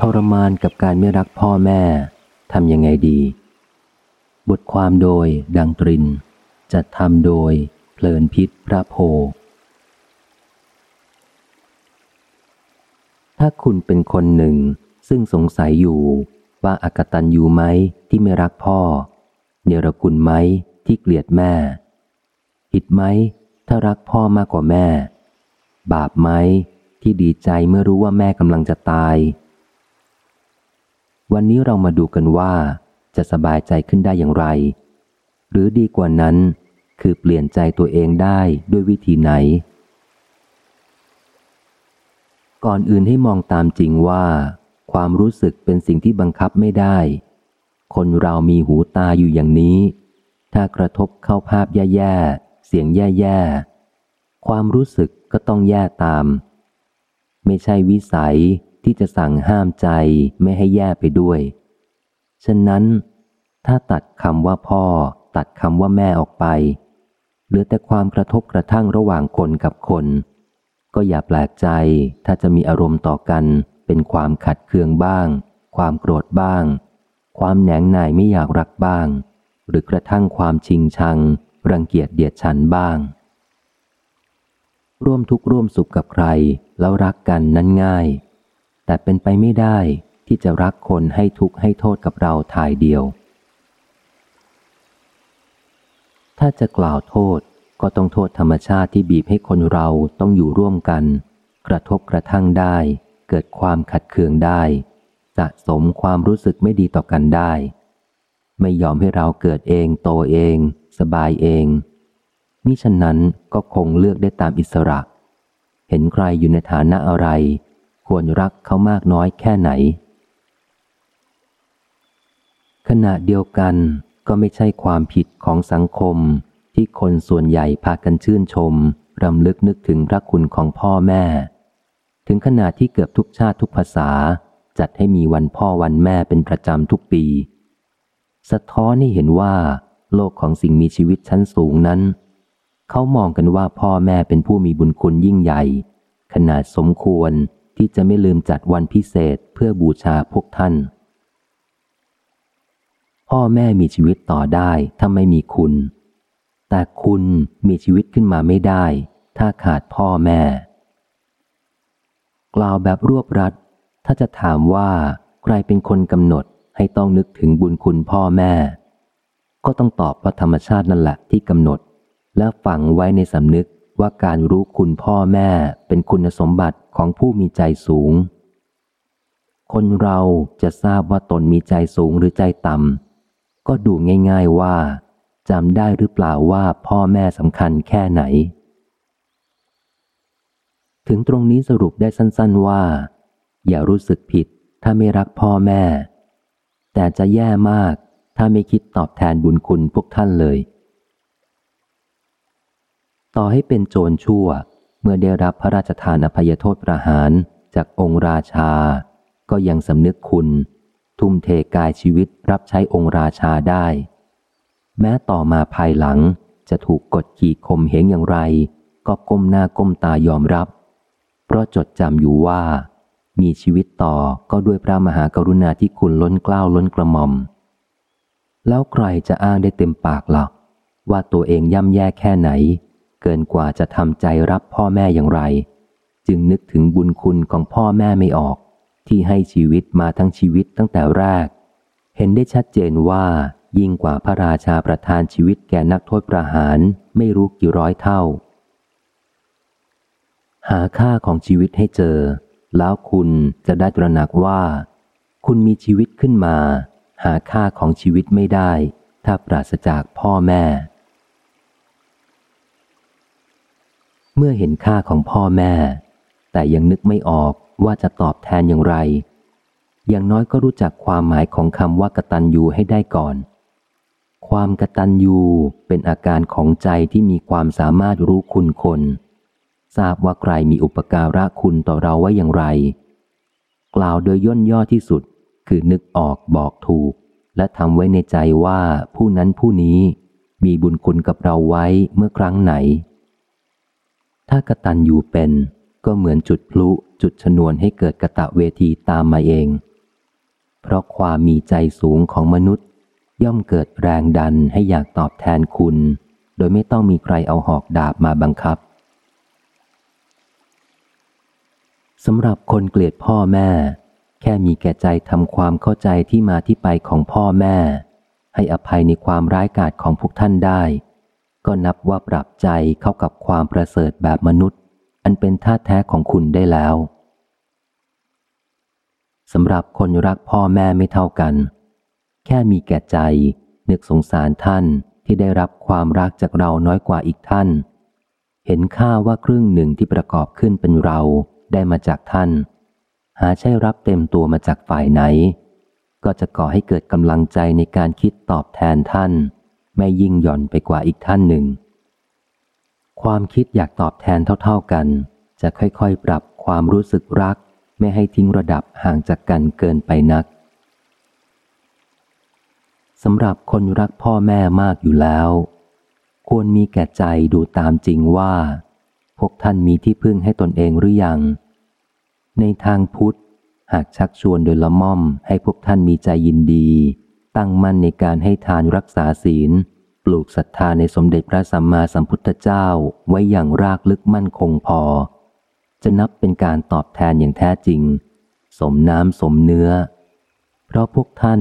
ทรมานกับการไม่รักพ่อแม่ทำยังไงดี บทความโดยดังตริน จัดทำโดยเพลินพิษพระโพ ถ้าคุณเป็นคนหนึ่ง ซึ่งสงสัยอยู่ว่าอากตันอยู่ไหมที่ไม่รักพ่อ เนรคุณไหมที่เกลียดแม่ ผิดไหมถ้ารักพ่อมากกว่าแม่ บาปไหมที่ดีใจเมื่อรู้ว่าแม่กำลังจะตาย วันนี้เรามาดูกันว่าจะสบายใจขึ้นได้อย่างไร หรือดีกว่านั้น คือเปลี่ยนใจตัวเองได้ด้วยวิธีไหน ก่อนอื่นให้มองตามจริงว่า ความรู้สึกเป็นสิ่งที่บังคับไม่ได้ คนเรามีหูตาอยู่อย่างนี้ ถ้ากระทบเข้าภาพแย่ๆ เสียงแย่ๆ ความรู้สึกก็ต้องแย่ตาม ไม่ใช่วิสัย ที่จะสั่งห้ามใจไม่ให้แย่ไปด้วย ฉะนั้น ถ้าตัดคำว่าพ่อ ตัดคำว่าแม่ออกไป เหลือแต่ความกระทบกระทั่งระหว่างคนกับคน ก็อย่าแปลกใจ ถ้าจะมีอารมณ์ต่อกัน เป็นความขัดเคืองบ้าง ความโกรธบ้าง ความแหนงหน่ายไม่อยากรักบ้าง หรือกระทั่งความชิงชัง รังเกียจเดียดฉันบ้างร่วมทุกข์ร่วมสุขกับใคร แล้วรักกันนั้นง่าย แต่เป็นไปไม่ได้ที่จะรักคนให้ทุกข์ให้โทษกับเราทายเดียว ถ้าจะกล่าวโทษก็ต้องโทษธรรมชาติที่บีบให้คนเราต้องอยู่ร่วมกัน กระทบกระทั่งได้ เกิดความขัดเคืองได้ สะสมความรู้สึกไม่ดีต่อกันได้ ไม่ยอมให้เราเกิดเองโตเอง สบายเองมิฉะนั้นก็คงเลือกได้ตามอิสระ เห็นใครอยู่ในฐานะอะไร ควรรักเขามากน้อยแค่ไหน ขณะเดียวกันก็ไม่ใช่ความผิดของสังคมที่คนส่วนใหญ่พากันชื่นชม รำลึกนึกถึงพระคุณของพ่อแม่ ถึงขนาดที่เกือบทุกชาติทุกภาษา จัดให้มีวันพ่อวันแม่เป็นประจำทุกปี สะท้อนให้เห็นว่า โลกของสิ่งมีชีวิตชั้นสูงนั้น เขามองกันว่าพ่อแม่เป็นผู้มีบุญคุณยิ่งใหญ่ ขนาดสมควร ที่จะไม่ลืมจัดวันพิเศษเพื่อบูชาพวกท่าน พ่อแม่มีชีวิตต่อได้ถ้าไม่มีคุณ แต่คุณมีชีวิตขึ้นมาไม่ได้ ถ้าขาดพ่อแม่ กล่าวแบบรวบรัด ถ้าจะถามว่าใครเป็นคนกำหนดให้ต้องนึกถึงบุญคุณพ่อแม่ ก็ต้องตอบว่าธรรมชาตินั่นแหละที่กำหนด และฝังไว้ในสำนึกว่าการรู้คุณพ่อแม่เป็นคุณสมบัติ ของผู้มีใจสูง คนเราจะทราบว่าตนมีใจสูงหรือใจต่ำก็ดูง่าย ๆว่าจำได้หรือเปล่าว่าพ่อแม่สำคัญแค่ไหน ถึงตรงนี้สรุปได้สั้นๆว่า อย่ารู้สึกผิดถ้าไม่รักพ่อแม่ แต่จะแย่มากถ้าไม่คิดตอบแทนบุญคุณพวกท่านเลย ต่อให้เป็นโจรชั่ว เมื่อได้รับพระราชทานอภัยโทษประหารจากองค์ราชา ก็ยังสำนึกคุณ ทุ่มเทกายชีวิตรับใช้องค์ราชาได้ แม้ต่อมาภายหลังจะถูกกดขี่ข่มเหงอย่างไร ก็ก้มหน้าก้มตายอมรับ เพราะจดจำอยู่ว่า มีชีวิตต่อก็ด้วยพระมหากรุณาที่คุณล้นเกล้าล้นกระหม่อม แล้วใครจะอ้างได้เต็มปากหรอกว่าตัวเองย่ำแย่แค่ไหน เกินกว่าจะทำใจรับพ่อแม่อย่างไร จึงนึกถึงบุญคุณของพ่อแม่ไม่ออก ที่ให้ชีวิตมาทั้งชีวิตตั้งแต่แรก เห็นได้ชัดเจนว่ายิ่งกว่าพระราชาประทานชีวิตแก่นักโทษประหารไม่รู้กี่ร้อยเท่า หาค่าของชีวิตให้เจอ แล้วคุณจะได้ตระหนักว่า คุณมีชีวิตขึ้นมา หาค่าของชีวิตไม่ได้ ถ้าปราศจากพ่อแม่ เมื่อเห็นค่าของพ่อแม่ แต่ยังนึกไม่ออกว่าจะตอบแทนอย่างไร อย่างน้อยก็รู้จักความหมายของคำว่ากตัญญูให้ได้ก่อน ความกตัญญูเป็นอาการของใจที่มีความสามารถรู้คุณคน ทราบว่าใครมีอุปการะคุณต่อเราไว้อย่างไร กล่าวโดยย่นย่อที่สุดคือนึกออกบอกถูก และทำไว้ในใจว่าผู้นั้นผู้นี้มีบุญคุณกับเราไว้เมื่อครั้งไหน ถ้ากระตัญญูเป็น ก็เหมือนจุดพลุจุดชนวนให้เกิดกระตะเวทีตามมาเอง เพราะความมีใจสูงของมนุษย์ ย่อมเกิดแรงดันให้อยากตอบแทนคุณ โดยไม่ต้องมีใครเอาหอกดาบมาบังคับสำหรับคนเกลียดพ่อแม่ แค่มีแก่ใจทำความเข้าใจที่มาที่ไปของพ่อแม่ ให้อภัยในความร้ายกาจของพวกท่านได้ ก็นับว่าปรับใจเข้ากับความประเสริฐแบบมนุษย์ อันเป็นท่าแท้ของคุณได้แล้วสำหรับคนรักพ่อแม่ไม่เท่ากัน แค่มีแก่ใจ นึกสงสารท่านที่ได้รับความรักจากเราน้อยกว่าอีกท่าน เห็นค่าว่าครึ่งหนึ่งที่ประกอบขึ้นเป็นเราได้มาจากท่าน หาใช่รับเต็มตัวมาจากฝ่ายไหน ก็จะก่อให้เกิดกำลังใจในการคิดตอบแทนท่าน ไม่ยิ่งหย่อนไปกว่าอีกท่านหนึ่ง ความคิดอยากตอบแทนเท่าๆกัน จะค่อยๆ ปรับความรู้สึกรัก ไม่ให้ทิ้งระดับห่างจากกันเกินไปนักสำหรับคนรักพ่อแม่มากอยู่แล้ว ควรมีแก่ใจดูตามจริงว่า พวกท่านมีที่พึ่งให้ตนเองหรือยัง ในทางพุทธ หากชักชวนโดยละม่อมให้พวกท่านมีใจยินดี ตั้งมั่นในการให้ทานรักษาศีล ปลูกศรัทธาในสมเด็จพระสัมมาสัมพุทธเจ้าไว้อย่างรากลึกมั่นคงพอ จะนับเป็นการตอบแทนอย่างแท้จริง สมน้ำสมเนื้อ เพราะพวกท่าน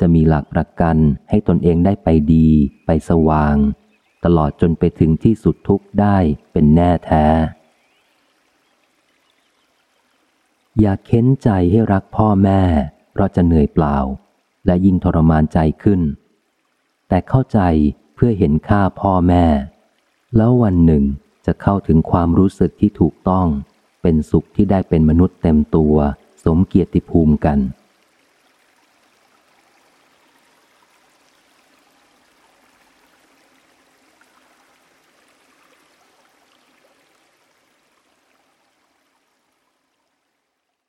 จะมีหลักประกันให้ตนเองได้ไปดี ไปสว่าง ตลอดจนไปถึงที่สุดทุกได้เป็นแน่แท้ อย่าเค้นใจให้รักพ่อแม่ เพราะจะเหนื่อยเปล่า และยิ่งทรมานใจขึ้น แต่เข้าใจเพื่อเห็นค่าพ่อแม่ แล้ววันหนึ่งจะเข้าถึงความรู้สึกที่ถูกต้อง เป็นสุขที่ได้เป็นมนุษย์เต็มตัว สมเกียรติภูมิกัน